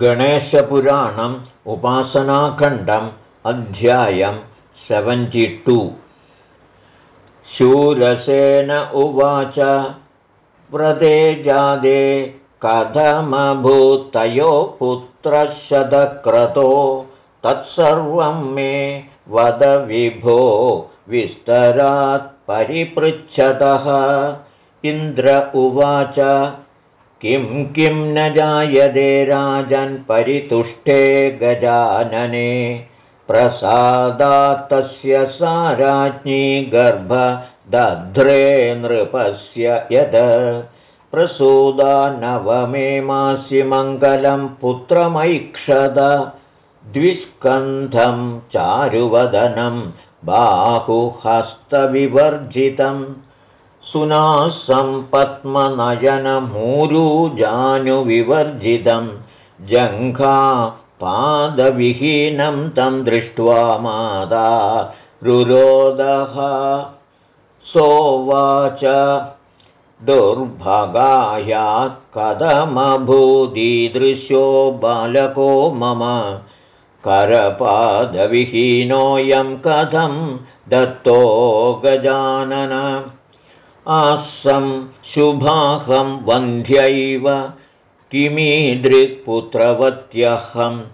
गणेशपुराणम् उपासनाखण्डम् अध्यायं सेवेण्टि शूरसेन उवाच व्रते जादे कथमभूतयो पुत्रशतक्रतो तत्सर्वं मे वद विभो विस्तरात् परिपृच्छतः। इन्द्र उवाच किं किं न जायते परितुष्टे गजानने? प्रसादात्तस्य सा राज्ञी गर्भदध्रे नृपस्य यद? प्रसूदा नवमे मासि मङ्गलं पुत्रमैक्षद? द्विस्कन्धं चारुवदनं बाहुहस्तविवर्जितम् सुनासं पद्मनयनमूरुजानुविवर्जितं जङ्घा पादविहीनं तं दृष्ट्वा मादा रुरोदः। सोवाच दुर्भगायात् कथमभूदीदृश्यो बालको मम करपादविहीनोऽयं कथं दत्तो गजानन आसं शुभाहं वन्ध्यैव किमीदृक्पुत्रवत्यहं।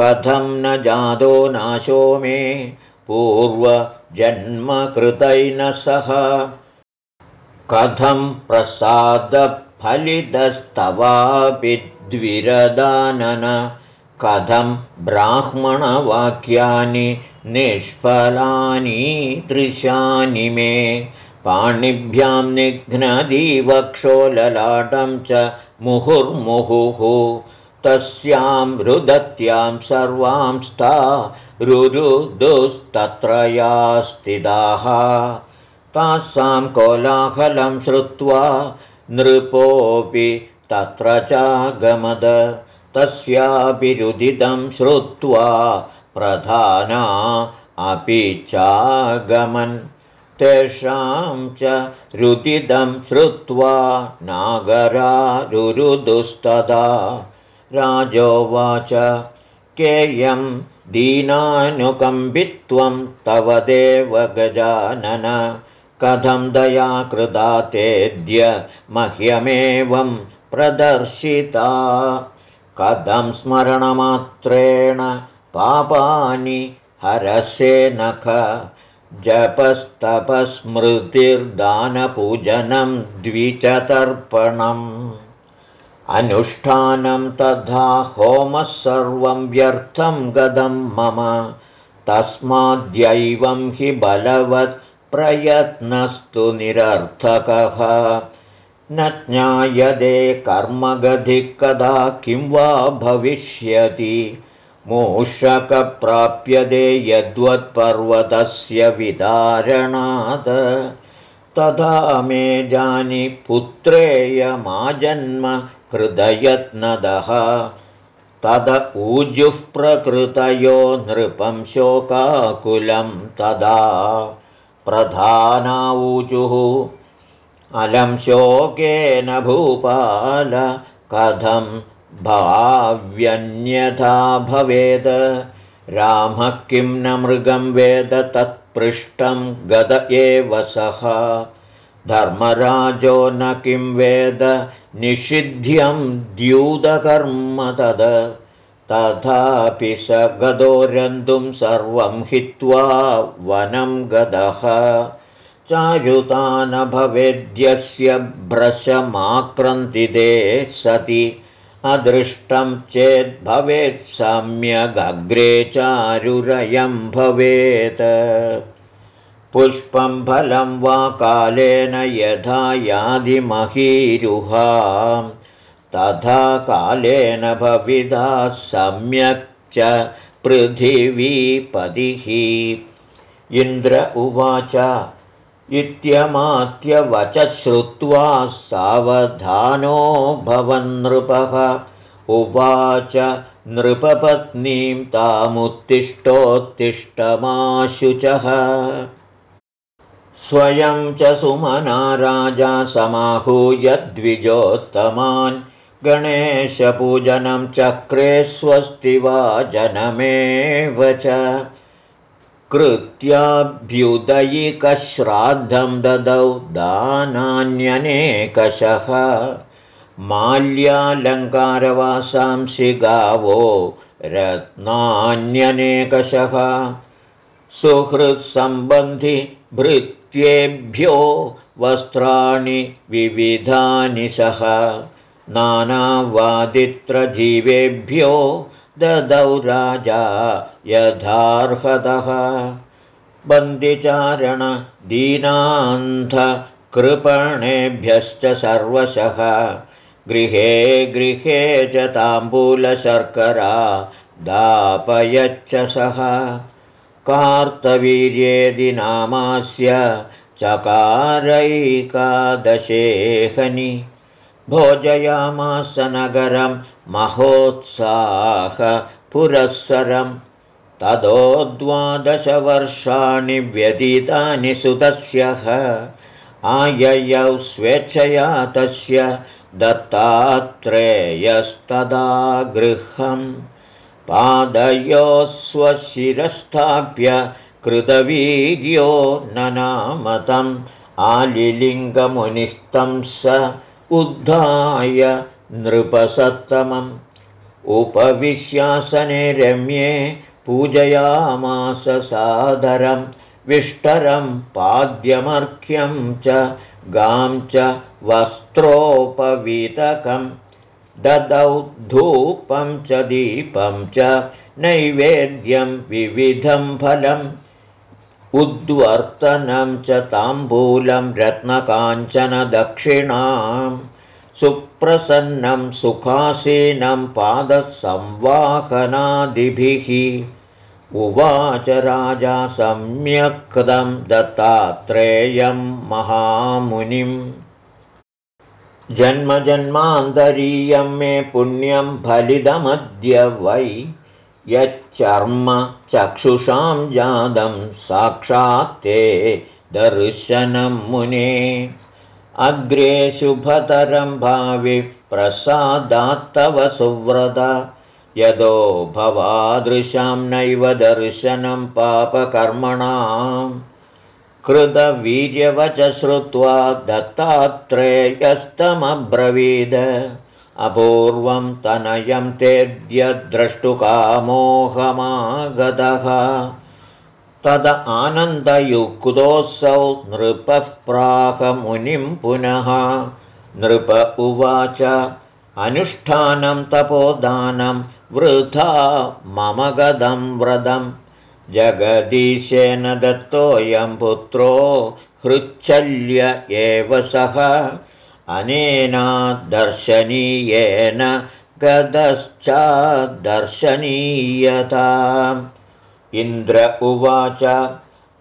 कथं न जातो नाशो मे पूर्वजन्मकृतैः सह। कथं प्रसादफलितस्तवापि द्विरदानन। कथं ब्राह्मणवाक्यानि निष्फलानि दृशानि मे पाणिभ्यां निघ्नदीवक्षो ललाटं च मुहुर्मुहुः। तस्यां रुदत्यां सर्वां स्था रुरुदुस्तत्र स्थिताः तासां कोलाहलं श्रुत्वा नृपोऽपि तत्र चागमद। तस्यापि रुदितं श्रुत्वा प्रधाना अपि चागमन् तेषां च रुदिदं श्रुत्वा नागरा रुरुदुस्तदा राजोवाच केयं दीनानुकम्बित्वं तव देव गजानन। कथं दया कृता तेद्य मह्यमेवं प्रदर्शिता। कथं स्मरणमात्रेण पापानि हरसे नख जपस्तपस्मृतिर्दानपूजनं द्विचतर्पणम्। अनुष्ठानं तथा होमः सर्वं व्यर्थं गदं मम। तस्माद्यैवं हि बलवत् प्रयत्नस्तु निरर्थकः। न ज्ञायते कर्मगधिः कदा किं वा भविष्यति मूषकप्राप्यते यद्वत्पर्वतस्य विदारणात् तथा मे जानि पुत्रेयमाजन्म हृदयत्नदः। तद ऊजुः प्रकृतयो नृपं शोकाकुलं तदा। प्रधानाऊजुः अलं शोकेन भूपाल कथं भाव्यन्यथा भवेद। रामः किं न मृगं वेद तत्पृष्टं गद एव सः। धर्मराजो न किं वेद निषिध्यं द्यूतकर्म तद। तथापि स गदोरन्तुं सर्वं हित्वा वनं गदः। चायुता न भवेद्यस्य भ्रशमाक्रन्तिते सति अदृष्टं चेद्भवेत् सम्यगग्रे चारुरयं भवेत्। पुष्पं फलं वा कालेन यथा यादिमहीरुहा तथा कालेन भविधा सम्यक् च पृथिवीपतिः। इन्द्र उवाच इत्यमात्यवच श्रुत्वा सावधानो भवन्नृपः उवाच नृपपत्नीं तामुत्तिष्ठोत्तिष्ठमाशुचः। स्वयं च सुमना राजा समाहूय द्विजोत्तमान्। गणेशपूजनं चक्रे स्वस्ति जनमेव च कृत्याभ्युदयिकश्राद्धं ददौ दानान्यनेकशः। माल्यालङ्कारवासांसि गावो रत्नान्यनेकशः। सुहृत्सम्बन्धिभृत्येभ्यो वस्त्राणि विविधानि सह नानावादित्रजीवेभ्यो ददौ राजा यथार्हतः बन्दिचारणदीनान्धकृपणेभ्यश्च सर्वशः। गृहे गृहे च ताम्बूलशर्करा दापयच्च सः। कार्तवीर्येदि नामास्य चकारैकादशेहनि। भोजयामास नगरं महोत्साहपुरःसरं ततो द्वादशवर्षाणि व्यतीतानि सुतस्यः। आययौ स्वेच्छया तस्य दत्तात्रेयस्तदा गृहम् पादयोः स्वशिरस्थाप्य कृतवीर्यो ननामतम्। आलिलिङ्गमुनिस्तं स उद्धाय नृपसत्तमम् उपविश्यासने रम्ये पूजयामास सादरं विष्टरं पाद्यमर्घ्यं च गां च वस्त्रोपवीतकम् ददौ धूपं च दीपं च नैवेद्यं विविधं फलम् उद्वर्तनं च ताम्बूलं रत्नकाञ्चनदक्षिणां सुप्रसन्नं सुखासीनं पादसंवाहनादिभिः। उवाच राजा सम्यक्दं दत्तात्रेयं महामुनिम्। जन्मजन्मान्तरीयं मे पुण्यं फलितमद्य वै यच्चर्म चक्षुषां जातं साक्षात्ते दर्शनं मुने अग्रे शुभतरं प्रसादात्तव सुव्रत। यदो भवादृशां नैव दर्शनं पापकर्मणाम्। कृतवीर्यवच श्रुत्वा दत्तात्रेयस्तमब्रवीद। अपूर्वं तनयं तेद्यद्रष्टुकामोहमागतः तद आनन्दयुक्तोऽसौ नृपः प्राहमुनिं पुनः। नृप उवाच अनुष्ठानं तपोदानं वृथा मम गदं व्रतम्। जगदीशेन दत्तोऽयं पुत्रो हृच्छल्य एव सः। दर्शनीयेन गदश्चादर्शनीयता इन्द्र उवाच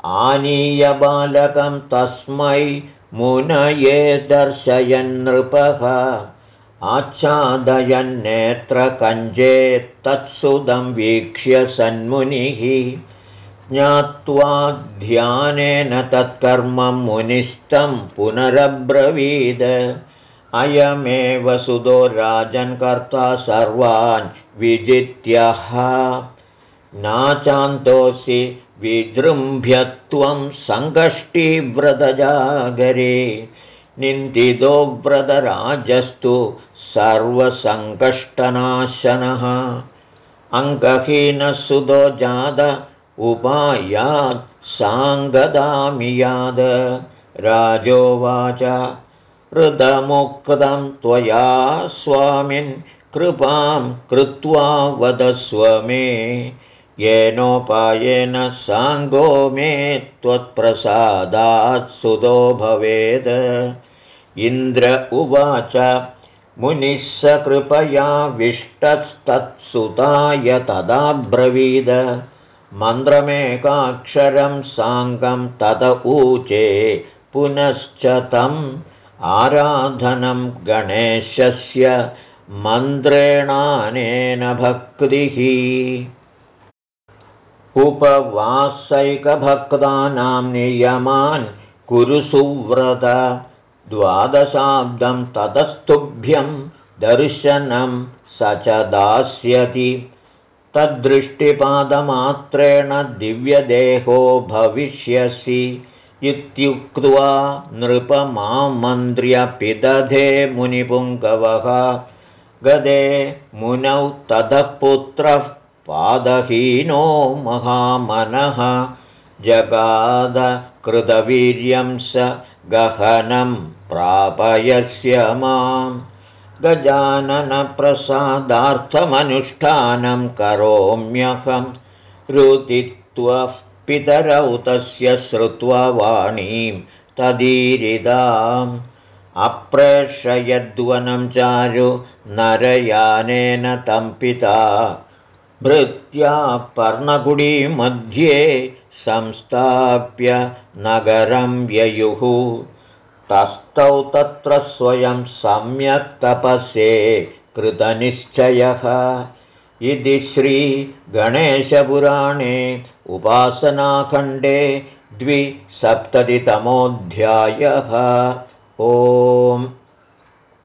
आनीय बालकं तस्मै मुनये दर्शयन्नृपः आच्छादयन्नेत्रकञ्जे तत्सुदं वीक्ष्य सन्मुनिः ज्ञात्वा ध्यानेन तत्कर्मं मुनिष्ठं पुनरब्रवीद। अयमेव सुदो कर्ता सर्वान् विजित्यः नाचान्तोऽसि विजृम्भ्यत्वं सङ्कष्टिव्रतजागरे निन्दितो व्रतराजस्तु सर्वसङ्कष्टनाशनः। अङ्गहीनसुतो जाद उपायात् साङ्गदामि याद। राजोवाच हृदमुक्तं त्वया स्वामिन् कृपां कृत्वा वदस्व मे येनोपायेन साङ्गो मे त्वत्प्रसादात् सुतो भवेद्। इन्द्र उवाच मुनिः स कृपया विष्टस्तत्सुताय तदाब्रवीद। मन्त्रमेकाक्षरं साङ्गं तद ऊचे पुनश्च तम् आराधनं गणेशस्य मन्त्रेणानेन भक्तिः उपवासैकभक्तानां नियमान् कुरु सुव्रत। द्वादशाब्दं ततस्तुभ्यं दर्शनं स च दास्यति। तद्दृष्टिपादमात्रेण दिव्यदेहो भविष्यसि। इत्युक्त्वा नृपमामन्त्र्यपिदधे मुनिपुङ्गवः। गदे मुनौ ततः पुत्रः पादहीनो महामनः जगादकृतवीर्यं स गहनं प्रापयस्य मां गजाननप्रसादार्थमनुष्ठानं करोम्यहं। रुदित्वः पितरौ तस्य श्रुत्वा वाणीं तदीरिदाम्। अप्रेषयद्वनं चारु नरयानेन तं पिता भृत्या पर्णकुडीमध्ये संस्थाप्य नगरं व्ययुः तस्थौ तत्र स्वयं सम्यक् तपसे कृतनिश्चयः। इति श्रीगणेशपुराणे उपासनाखण्डे द्विसप्ततितमोऽध्यायः। ओम्